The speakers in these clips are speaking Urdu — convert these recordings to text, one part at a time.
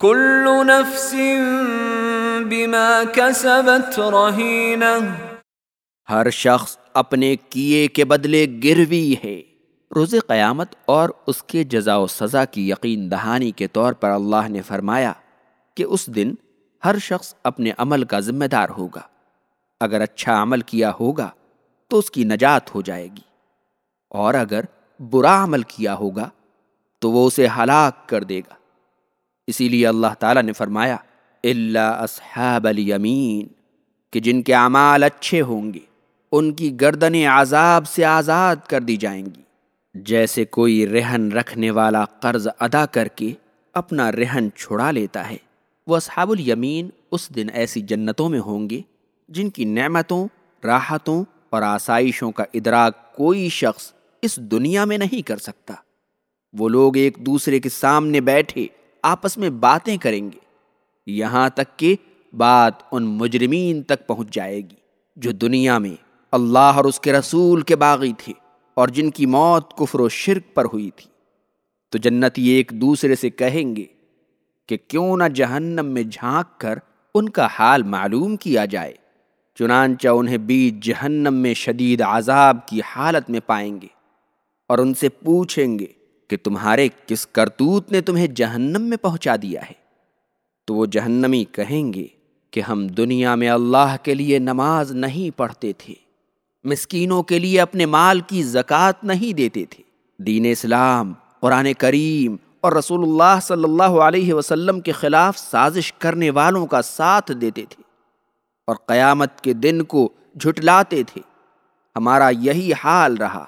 كل نفس بما كسبت رهينة. ہر شخص اپنے کیے کے بدلے گروی ہے۔ روز قیامت اور اس کے جزا و سزا کی یقین دہانی کے طور پر اللہ نے فرمایا کہ اس دن ہر شخص اپنے عمل کا ذمہ دار ہوگا۔ اگر اچھا عمل کیا ہوگا تو اس کی نجات ہو جائے گی۔ اور اگر برا عمل کیا ہوگا تو وہ اسے ہلاک کر دے گا۔ اسی لیے اللہ تعالیٰ نے فرمایا اللہ اصحاب الیمین، کہ جن کے اعمال اچھے ہوں گے، ان کی گردنیں عذاب سے آزاد کر دی جائیں گی۔ جیسے کوئی رہن رکھنے والا قرض ادا کر کے اپنا رہن چھڑا لیتا ہے، وہ اصحاب الیمین اس دن ایسی جنتوں میں ہوں گے، جن کی نعمتوں، راحتوں اور آسائشوں کا ادراک کوئی شخص اس دنیا میں نہیں کر سکتا۔ وہ لوگ ایک دوسرے کے سامنے بیٹھے آپس میں باتیں کریں گے۔ یہاں تک کہ بات ان مجرمین تک پہنچ جائے گی جو دنیا میں اللہ اور اس کے رسول کے باغی تھے اور جن کی موت کفر و شرک پر ہوئی تھی۔ تو جنتی ایک دوسرے سے کہیں گے کہ کیوں نہ جہنم میں جھانک کر ان کا حال معلوم کیا جائے، چنانچہ انہیں بیچ جہنم میں شدید عذاب کی حالت میں پائیں گے اور ان سے پوچھیں گے کہ تمہارے کس کرتوت نے تمہیں جہنم میں پہنچا دیا ہے۔ تو وہ جہنمی کہیں گے کہ ہم دنیا میں اللہ کے لیے نماز نہیں پڑھتے تھے، مسکینوں کے لیے اپنے مال کی زکوٰۃ نہیں دیتے تھے۔ دین اسلام، قرآن کریم اور رسول اللہ صلی اللہ علیہ وسلم کے خلاف سازش کرنے والوں کا ساتھ دیتے تھے اور قیامت کے دن کو جھٹلاتے تھے۔ ہمارا یہی حال رہا۔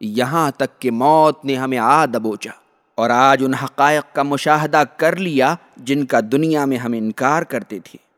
یہاں تک کہ موت نے ہمیں آ دبوچا اور آج ان حقائق کا مشاہدہ کر لیا جن کا دنیا میں ہم انکار کرتے تھے۔